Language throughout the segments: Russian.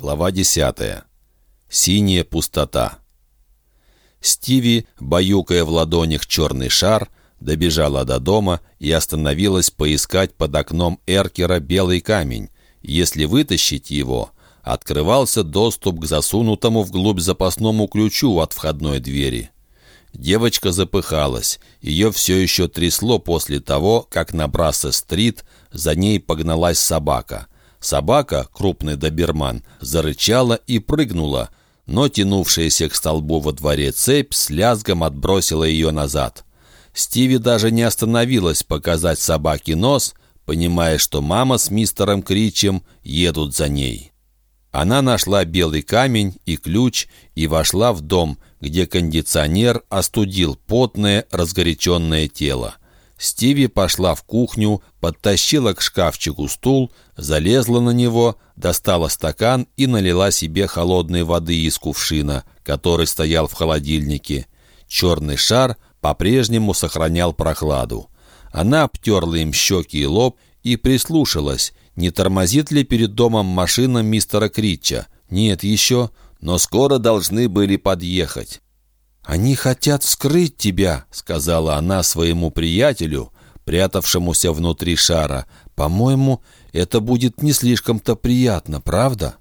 Глава 10. Синяя пустота. Стиви, баюкая в ладонях черный шар, добежала до дома и остановилась поискать под окном Эркера белый камень. Если вытащить его, открывался доступ к засунутому вглубь запасному ключу от входной двери. Девочка запыхалась. Ее все еще трясло после того, как на Брассе-стрит за ней погналась собака. Собака, крупный доберман, зарычала и прыгнула, но тянувшаяся к столбу во дворе цепь с лязгом отбросила ее назад. Стиви даже не остановилась показать собаке нос, понимая, что мама с мистером Кричем едут за ней. Она нашла белый камень и ключ и вошла в дом, где кондиционер остудил потное, разгоряченное тело. Стиви пошла в кухню, подтащила к шкафчику стул, залезла на него, достала стакан и налила себе холодной воды из кувшина, который стоял в холодильнике. Черный шар по-прежнему сохранял прохладу. Она обтерла им щеки и лоб и прислушалась, не тормозит ли перед домом машина мистера Критча. Нет еще, но скоро должны были подъехать. «Они хотят вскрыть тебя», — сказала она своему приятелю, прятавшемуся внутри шара. «По-моему, это будет не слишком-то приятно, правда?»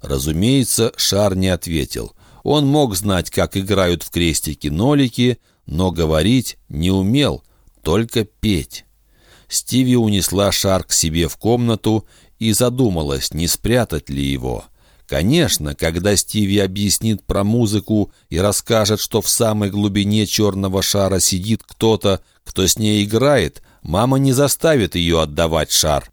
Разумеется, шар не ответил. Он мог знать, как играют в крестики-нолики, но говорить не умел, только петь. Стиви унесла шар к себе в комнату и задумалась, не спрятать ли его. Конечно, когда Стиви объяснит про музыку и расскажет, что в самой глубине черного шара сидит кто-то, кто с ней играет, мама не заставит ее отдавать шар.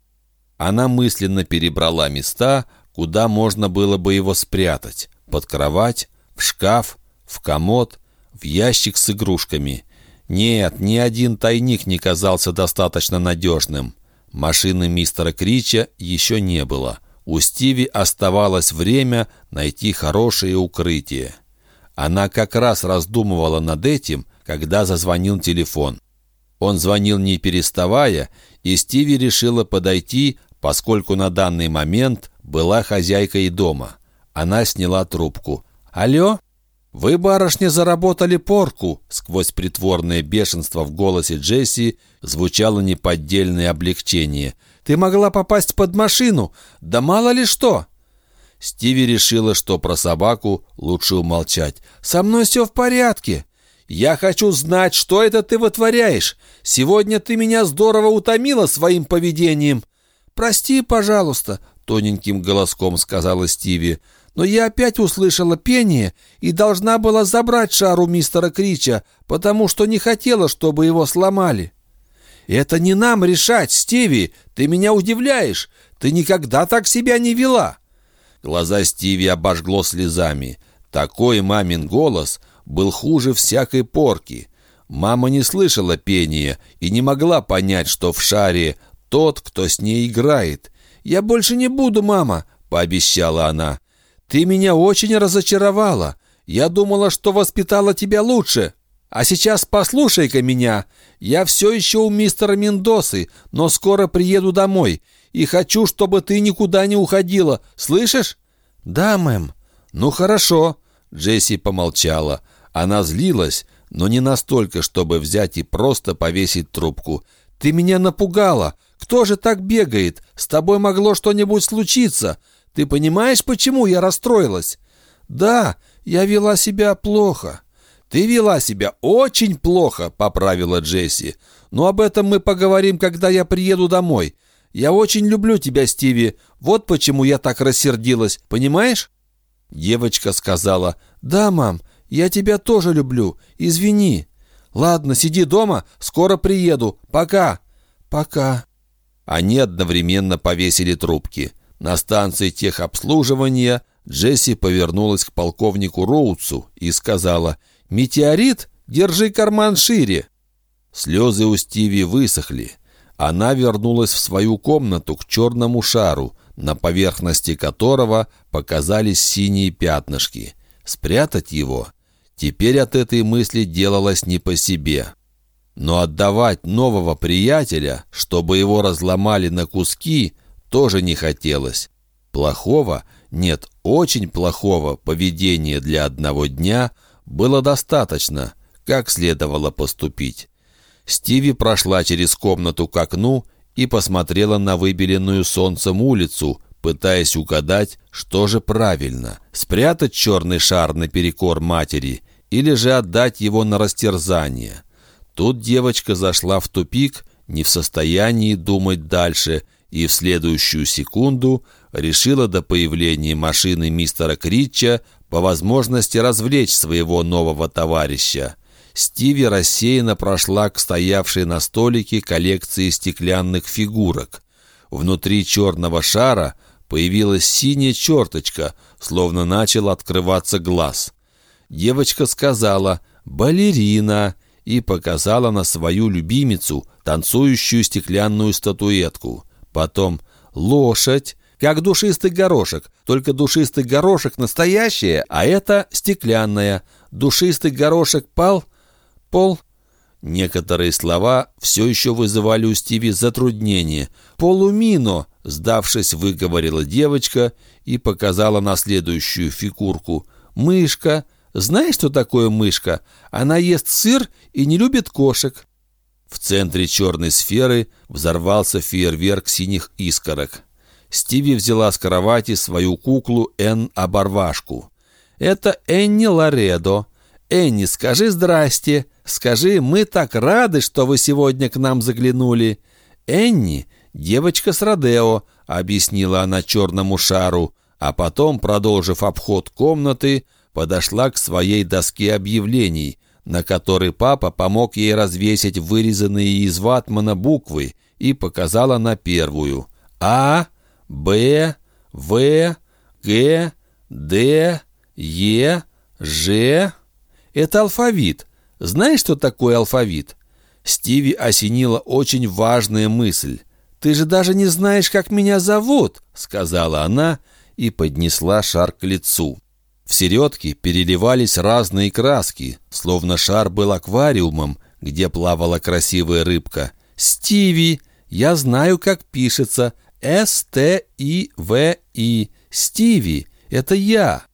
Она мысленно перебрала места, куда можно было бы его спрятать. Под кровать, в шкаф, в комод, в ящик с игрушками. Нет, ни один тайник не казался достаточно надежным. Машины мистера Крича еще не было. У Стиви оставалось время найти хорошее укрытие. Она как раз раздумывала над этим, когда зазвонил телефон. Он звонил не переставая, и Стиви решила подойти, поскольку на данный момент была хозяйкой дома. Она сняла трубку. «Алло?» «Вы, барышня, заработали порку!» Сквозь притворное бешенство в голосе Джесси звучало неподдельное облегчение. «Ты могла попасть под машину! Да мало ли что!» Стиви решила, что про собаку лучше умолчать. «Со мной все в порядке!» «Я хочу знать, что это ты вытворяешь! Сегодня ты меня здорово утомила своим поведением!» «Прости, пожалуйста», — тоненьким голоском сказала Стиви но я опять услышала пение и должна была забрать шар у мистера Крича, потому что не хотела, чтобы его сломали. «Это не нам решать, Стиви! Ты меня удивляешь! Ты никогда так себя не вела!» Глаза Стиви обожгло слезами. Такой мамин голос был хуже всякой порки. Мама не слышала пения и не могла понять, что в шаре тот, кто с ней играет. «Я больше не буду, мама!» — пообещала она. Ты меня очень разочаровала. Я думала, что воспитала тебя лучше. А сейчас послушай-ка меня. Я все еще у мистера Мендосы, но скоро приеду домой. И хочу, чтобы ты никуда не уходила. Слышишь?» «Да, мэм». «Ну, хорошо». Джесси помолчала. Она злилась, но не настолько, чтобы взять и просто повесить трубку. «Ты меня напугала. Кто же так бегает? С тобой могло что-нибудь случиться. Ты понимаешь, почему я расстроилась? Да, я вела себя плохо. Ты вела себя очень плохо, поправила Джесси. Но об этом мы поговорим, когда я приеду домой. Я очень люблю тебя, Стиви. Вот почему я так рассердилась, понимаешь? Девочка сказала, «Да, мам, я тебя тоже люблю. Извини». «Ладно, сиди дома, скоро приеду. Пока». «Пока». Они одновременно повесили трубки. На станции техобслуживания Джесси повернулась к полковнику Роудсу и сказала «Метеорит? Держи карман шире!» Слезы у Стиви высохли. Она вернулась в свою комнату к черному шару, на поверхности которого показались синие пятнышки. Спрятать его? Теперь от этой мысли делалось не по себе. Но отдавать нового приятеля, чтобы его разломали на куски, тоже не хотелось. Плохого, нет, очень плохого поведения для одного дня было достаточно, как следовало поступить. Стиви прошла через комнату к окну и посмотрела на выбеленную солнцем улицу, пытаясь угадать, что же правильно — спрятать черный шар наперекор матери или же отдать его на растерзание. Тут девочка зашла в тупик, не в состоянии думать дальше, и в следующую секунду решила до появления машины мистера Критча по возможности развлечь своего нового товарища. Стиви рассеянно прошла к стоявшей на столике коллекции стеклянных фигурок. Внутри черного шара появилась синяя черточка, словно начал открываться глаз. Девочка сказала «балерина» и показала на свою любимицу, танцующую стеклянную статуэтку. Потом «лошадь», как душистый горошек, только душистый горошек настоящая, а это стеклянная. Душистый горошек пал, пол... Некоторые слова все еще вызывали у Стиви затруднение. «Полумино», сдавшись, выговорила девочка и показала на следующую фигурку. «Мышка. Знаешь, что такое мышка? Она ест сыр и не любит кошек». В центре черной сферы взорвался фейерверк синих искорок. Стиви взяла с кровати свою куклу Эн-оборвашку. «Это Энни Ларедо. Энни, скажи здрасте. Скажи, мы так рады, что вы сегодня к нам заглянули. Энни — девочка с Родео», — объяснила она черному шару, а потом, продолжив обход комнаты, подошла к своей доске объявлений, на которой папа помог ей развесить вырезанные из ватмана буквы и показала на первую. «А», Б, В, Г, Д, Е, Ж. Это алфавит. Знаешь, что такое алфавит? Стиви осенила очень важная мысль. «Ты же даже не знаешь, как меня зовут», — сказала она и поднесла шар к лицу. В середке переливались разные краски, словно шар был аквариумом, где плавала красивая рыбка. «Стиви, я знаю, как пишется. С-Т-И-В-И. Стиви, это я.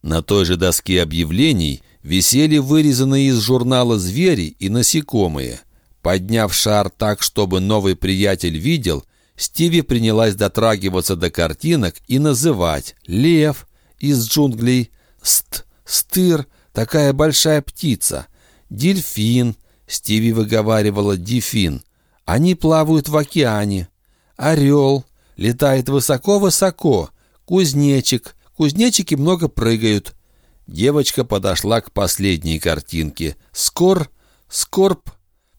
На той же доске объявлений висели вырезанные из журнала звери и насекомые. Подняв шар так, чтобы новый приятель видел, Стиви принялась дотрагиваться до картинок и называть «Лев» из джунглей, «Ст», «Стыр», такая большая птица, «Дельфин», Стиви выговаривала «Дифин». Они плавают в океане. Орел, летает высоко-высоко. Кузнечик. Кузнечики много прыгают. Девочка подошла к последней картинке. «Скор, скорб,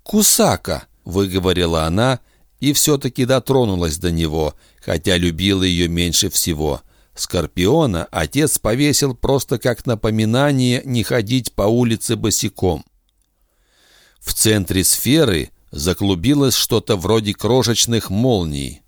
кусака», — выговорила она и все-таки дотронулась до него, хотя любила ее меньше всего. Скорпиона отец повесил просто как напоминание не ходить по улице босиком. В центре сферы заклубилось что-то вроде крошечных молний.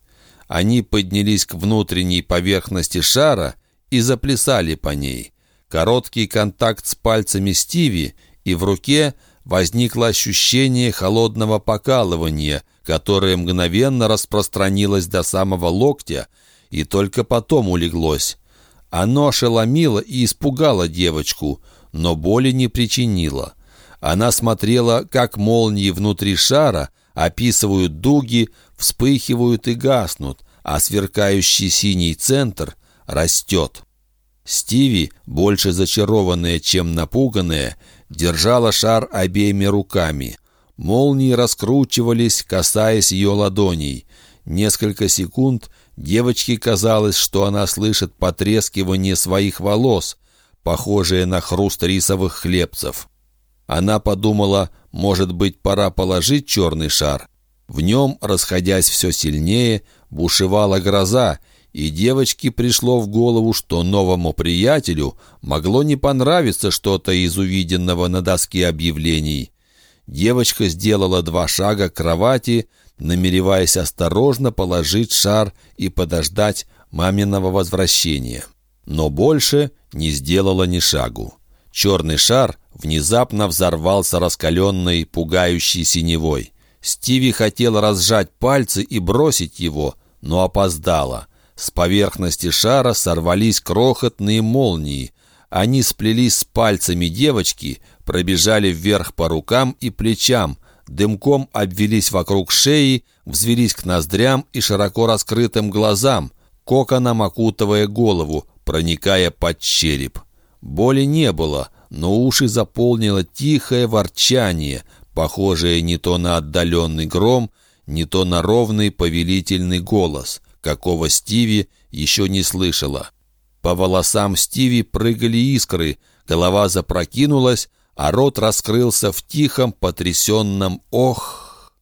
Они поднялись к внутренней поверхности шара и заплясали по ней. Короткий контакт с пальцами Стиви, и в руке возникло ощущение холодного покалывания, которое мгновенно распространилось до самого локтя и только потом улеглось. Оно ошеломило и испугало девочку, но боли не причинило. Она смотрела, как молнии внутри шара описывают дуги, вспыхивают и гаснут, а сверкающий синий центр растет. Стиви, больше зачарованная, чем напуганная, держала шар обеими руками. Молнии раскручивались, касаясь ее ладоней. Несколько секунд девочке казалось, что она слышит потрескивание своих волос, похожее на хруст рисовых хлебцев. Она подумала, может быть, пора положить черный шар, в нем, расходясь все сильнее, бушевала гроза, и девочке пришло в голову, что новому приятелю могло не понравиться что-то из увиденного на доске объявлений. Девочка сделала два шага к кровати, намереваясь осторожно положить шар и подождать маминого возвращения. Но больше не сделала ни шагу. Черный шар внезапно взорвался раскаленной, пугающей синевой. Стиви хотела разжать пальцы и бросить его, но опоздала. С поверхности шара сорвались крохотные молнии. Они сплелись с пальцами девочки, пробежали вверх по рукам и плечам, дымком обвелись вокруг шеи, взвелись к ноздрям и широко раскрытым глазам, коконом окутывая голову, проникая под череп. Боли не было, но уши заполнило тихое ворчание, похожее не то на отдаленный гром, не то на ровный повелительный голос, какого Стиви еще не слышала. По волосам Стиви прыгали искры, голова запрокинулась, а рот раскрылся в тихом, потрясенном «ох».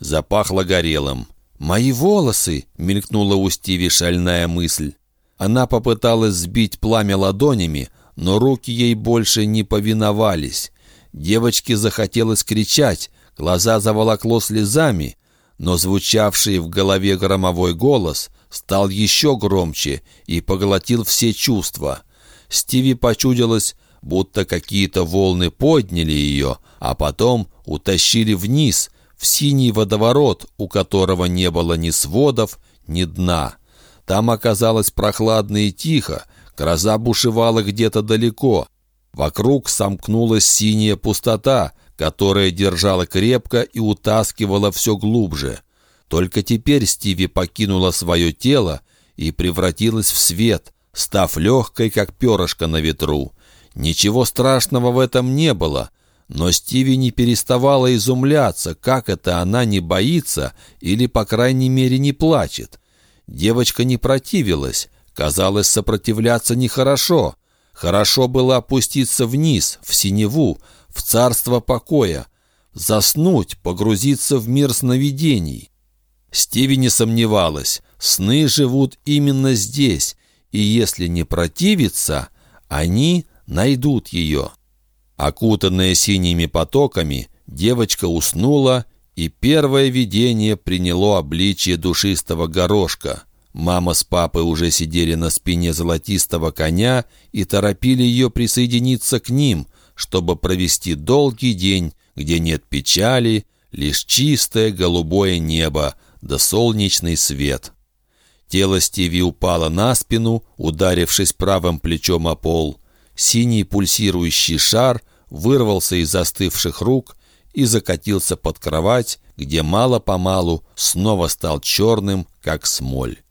Запахло горелым. «Мои волосы!» — мелькнула у Стиви шальная мысль. Она попыталась сбить пламя ладонями, но руки ей больше не повиновались. Девочке захотелось кричать, глаза заволокло слезами, но звучавший в голове громовой голос стал еще громче и поглотил все чувства. Стиви почудилось, будто какие-то волны подняли ее, а потом утащили вниз, в синий водоворот, у которого не было ни сводов, ни дна. Там оказалось прохладно и тихо, гроза бушевала где-то далеко. Вокруг сомкнулась синяя пустота, которая держала крепко и утаскивала все глубже. Только теперь Стиви покинула свое тело и превратилась в свет, став легкой, как перышко на ветру. Ничего страшного в этом не было, но Стиви не переставала изумляться, как это она не боится или, по крайней мере, не плачет. Девочка не противилась, казалось, сопротивляться нехорошо. Хорошо было опуститься вниз, в синеву, в царство покоя, заснуть, погрузиться в мир сновидений. Стиви не сомневалась, сны живут именно здесь, и если не противиться, они найдут ее. Окутанная синими потоками, девочка уснула, и первое видение приняло обличие душистого горошка. Мама с папой уже сидели на спине золотистого коня и торопили ее присоединиться к ним, чтобы провести долгий день, где нет печали, лишь чистое голубое небо да солнечный свет. Тело Стиви упало на спину, ударившись правым плечом о пол. Синий пульсирующий шар вырвался из застывших рук и закатился под кровать, где мало-помалу снова стал черным, как смоль.